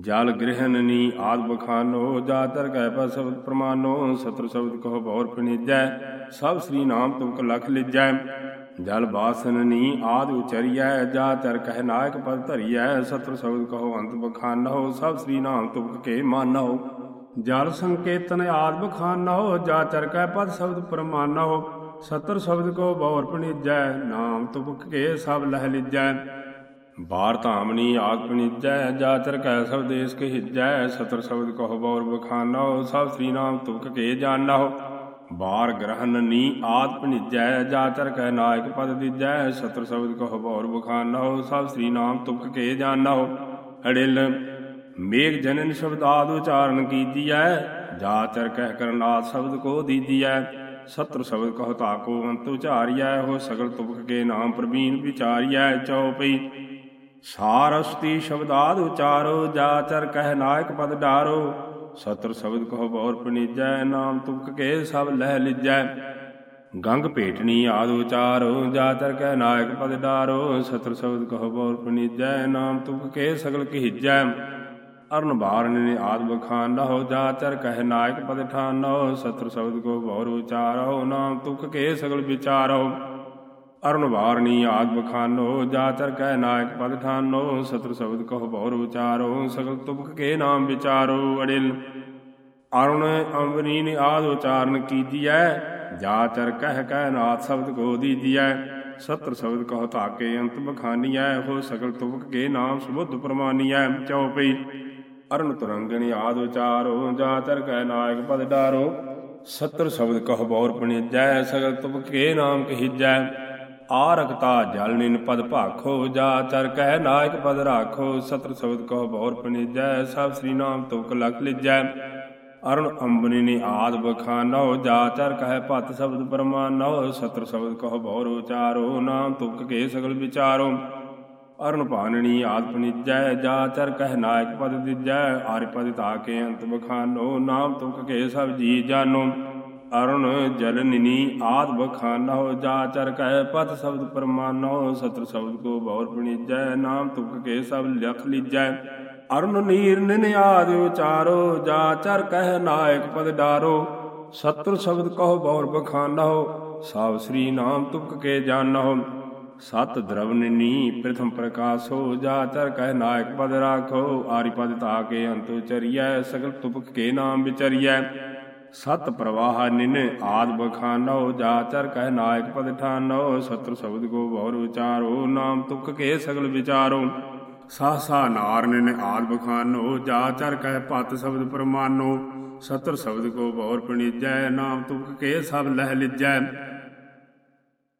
ਜਲ ਗ੍ਰਹਿਨਨੀ ਆਦ ਬਖਾਨੋ ਜਾਤਰ ਕਹਿ ਪਾ ਸ਼ਬਦ ਪ੍ਰਮਾਨੋ ਸਤਰ ਸ਼ਬਦ ਕਹੋ ਬੌਰ ਪਣੀਜੈ, ਸਭ ਸ੍ਰੀ ਨਾਮ ਤੁਮਕ ਲਖ ਲਿਜੈ। ਜਲ ਬਾਸਨਨੀ ਆਦ ਉਚਰੀਐ ਜਾਤਰ ਕਹਿ ਨਾਇਕ ਪਦ ਧਰੀਐ ਸਤਰ ਸ਼ਬਦ ਕਹੋ ਅੰਤ ਬਖਾਨੋ, ਸਭ ਸ੍ਰੀ ਨਾਮ ਤੁਮਕ ਕੇ ਮਾਨੋ। ਜਲ ਸੰਕੇਤਨ ਆਦ ਬਖਾਨੋ ਜਾਤਰ ਕਹਿ ਪਦ ਸ਼ਬਦ ਪ੍ਰਮਾਨੋ ਸਤਰ ਸ਼ਬਦ ਕੋ ਬੌਰ ਪਣੀਜੈ, ਨਾਮ ਤੁਪਕ ਕੇ ਸਭ ਲਹਿ ਲਿਜੈ। ਬਾਰ ਧਾਮਨੀ ਆਗ ਪਣੀਜੈ ਜਾਚਰ ਕੈ ਸਭ ਦੇਸ ਕੇ ਹਿਜੈ ਸਤਰ ਸ਼ਬਦ ਕਹੋ ਬੌਰ ਬਖਾਨੋ, ਸਭ ਸ੍ਰੀ ਨਾਮ ਤੁਮਕ ਕੇ ਜਾਣੋ ਬਾਰ ਗ੍ਰਹਨ ਨੀ ਆਦ ਪਣੀਜੈ ਜਾਚਰ ਕੈ ਨਾਇਕ ਪਦ ਦਿਜੈ, ਸਤਰ ਸ਼ਬਦ ਕਹੋ ਬੌਰ ਬਖਾਨੋ, ਸਭ ਸ੍ਰੀ ਨਾਮ ਤੁਮਕ ਕੇ ਜਾਣੋ ਅੜਿਲ, ਮੇਘ ਜਨਨ ਸ਼ਬਦ ਆਦ ਉਚਾਰਨ ਕੀਜੀਐ ਜਾਚਰ ਕਹਿ ਕਰਨਾਥ ਸ਼ਬਦ ਕੋ ਦੀਜੀਐ। ਸਤਰ ਸ਼ਬਦ ਕਹੋ ਤਾਕੋ ਅੰਤ ਉਚਾਰੀਐ ਹੋ ਸਗਲ ਤੁਮਕ ਕੇ ਨਾਮ ਪ੍ਰਵੀਨ ਵਿਚਾਰੀਐ ਚਉਪਈ ਸਾਰਸਤੀ ਸ਼ਬਦਾਦ ਉਚਾਰੋ ਜਾਚਰ ਕਹਿ ਨਾਇਕ ਪਦ ਡਾਰੋ। ਸਤਰ ਸ਼ਬਦ ਕਹੋ ਬੌਰ ਪਣੀਜੈ, ਨਾਮ ਤੁਮਕ ਕੇ ਸਭ ਲਹਿ ਲਿਜੈ। ਗੰਗ ਭੇਟਣੀ ਆਦ ਉਚਾਰੋ ਜਾਚਰ ਕਹਿ ਨਾਇਕ ਪਦ ਡਾਰੋ। ਸਤਰ ਸ਼ਬਦ ਕਹੋ ਬੌਰ ਪਣੀਜੈ, ਨਾਮ ਤੁਮਕ ਕੇ ਸਗਲ ਕੀਜੈ ਅਰਨ ਬਾਰਨ ਨੇ ਆਦ ਬਖਾਨ ਲਹੋ ਜਾਚਰ ਕਹਿ ਨਾਇਕ ਪਦ ਠਾਨੋ ਸਤਰ ਸ਼ਬਦ ਕੋ ਬੌਰ ਉਚਾਰੋ, ਨਾਮ ਤੁਮਕ ਕੇ ਸਗਲ ਵਿਚਾਰੋ। ਅਰਨ ਵਾਰਣੀ ਆਦ ਬਖਾਨੋ ਜਾਚਰ ਕਹਿ ਨਾਇਕ ਪਦ ਠਾਨੋ ਸਤਰ ਸ਼ਬਦ ਕਹੋ ਬੌਰ ਉਚਾਰੋ ਸਗਲ ਤੁਮਕ ਕੇ ਨਾਮ ਵਿਚਾਰੋ, ਅੜਿਲ। ਅਰੁਣ ਅੰਬਰੀ ਨੇ ਆਦ ਉਚਾਰਨ ਕੀਜੀਐ ਜਾਚਰ ਕਹਿ ਕਹਿ ਨਾਥ ਸ਼ਬਦ ਕੋ ਦੀਜੀਐ ਸਤਰ ਸ਼ਬਦ ਕਹੋ ਤਾਕੇ ਅੰਤ ਬਖਾਨੀਐ ਹੋ ਸਗਲ ਤੁਮਕ ਕੇ ਨਾਮ ਸੁਬੁੱਧ ਪ੍ਰਮਾਨੀਐ ਚਉਪਈ ਅਰਨ ਤੁਰੰਗਣੀ ਆਦ ਉਚਾਰੋ ਜਾਚਰ ਕਹਿ ਨਾਇਕ ਪਦ ਡਾਰੋ ਸਤਰ ਸ਼ਬਦ ਕਹੋ ਬੌਰ ਪਣੀਜੈ, ਸਗਲ ਤੁਮਕ ਕੇ ਨਾਮ ਕਹੀਜੈ। ਆਰਕਤਾ ਜਲ ਨਿਨ ਪਦ ਭਾਖੋ ਜਾ ਚਰ ਕਹਿ ਨਾਇਕ ਪਦ ਰਾਖੋ ਸਤਰ ਸ਼ਬਦ ਕਹੋ ਬੌਰ ਪਣੀਜੈ ਸਭ ਸ੍ਰੀ ਨਾਮ ਤੁਕ ਲਖ ਲਿਜੈ। ਅਰੁਣ ਅੰਬਨੀ ਨੇ ਆਦ ਬਖਾਨੋ, ਜਾ ਚਰ ਕਹਿ ਭਤ ਸ਼ਬਦ ਪਰਮਾਨੋ ਸਤਰ ਸ਼ਬਦ ਕਹੋ ਬਹੁਰ ਉਚਾਰੋ, ਨਾਮ ਤੁਕ ਕੇ ਸਗਲ ਵਿਚਾਰੋ। ਅਰੁਣ ਭਾਨਣੀ ਆਦ ਪਣੀਜੈ ਜਾ ਚਰ ਕਹਿ ਨਾਇਕ ਪਦ ਦਿਜੈ, ਆਰਿ ਪਦ ਤਾਕੇ ਅੰਤ ਬਖਾਨੋ, ਨਾਮ ਤੁਕ ਕੇ ਸਭ ਜੀ ਜਾਨੋ। ਅਰੁਣ ਜਲਨਿਨੀ ਆਦ ਬਖਾਨੋ ਜਾਚਰ ਕਹਿ ਪਤ ਸ਼ਬਦ ਪਰਮਾਨੋ ਸਤਰ ਸ਼ਬਦ ਕੋ ਬੌਰ ਪਣੀਜੈ, ਨਾਮ ਤੁਕ ਕੇ ਸਭ ਲਖ ਲੀਜੈ। ਅਰੁਣ ਨੀਰ ਨਿਨ ਆਦ ਉਚਾਰੋ ਜਾਚਰ ਕਹਿ ਨਾਇਕ ਪਦ ਡਾਰੋ। ਸਤਰ ਸ਼ਬਦ ਕਹੋ ਬੌਰ ਬਖਾਨੋ ਸਭ ਸ੍ਰੀ ਨਾਮ ਤੁਕ ਕੇ ਜਾਣੋ ਸਤ ਦਰਵਨਨੀ ਪ੍ਰਥਮ ਪ੍ਰਕਾਸ਼ੋ ਜਾਚਰ ਕਹਿ ਨਾਇਕ ਪਦ ਰਾਖੋ। ਆਰੀ ਪਦ ਤਾਕੇ ਅੰਤੁ ਚਰੀਐ ਸਗਲ ਤੁਪਕ ਕੇ ਨਾਮ ਵਿਚਰੀਐ। ਸਤ ਪ੍ਰਵਾਹ ਨਿਨੇ ਆਦ ਬਖਾਨੋ ਜਾਚਰ ਕਹਿ ਨਾਇਕ ਪਦ ਠਾਨੋ ਸਤਰ ਸ਼ਬਦ ਕੋ ਬਹੁਰ ਵਿਚਾਰੋ, ਨਾਮ ਤੁਕ ਕੇ ਸਗਲ ਵਿਚਾਰੋ। ਸਾਸਾ ਨਾਰ ਨਿਨ ਆਦ ਬਖਾਨੋ ਜਾਚਰ ਕਹਿ ਪਤ ਸ਼ਬਦ ਪ੍ਰਮਾਨੋ ਸਤਰ ਸ਼ਬਦ ਕੋ ਬਹੁਰ ਪਣੀਜੈ, ਨਾਮ ਤੁਕ ਕੇ ਸਭ ਲਹਿ ਲਿਜੈ।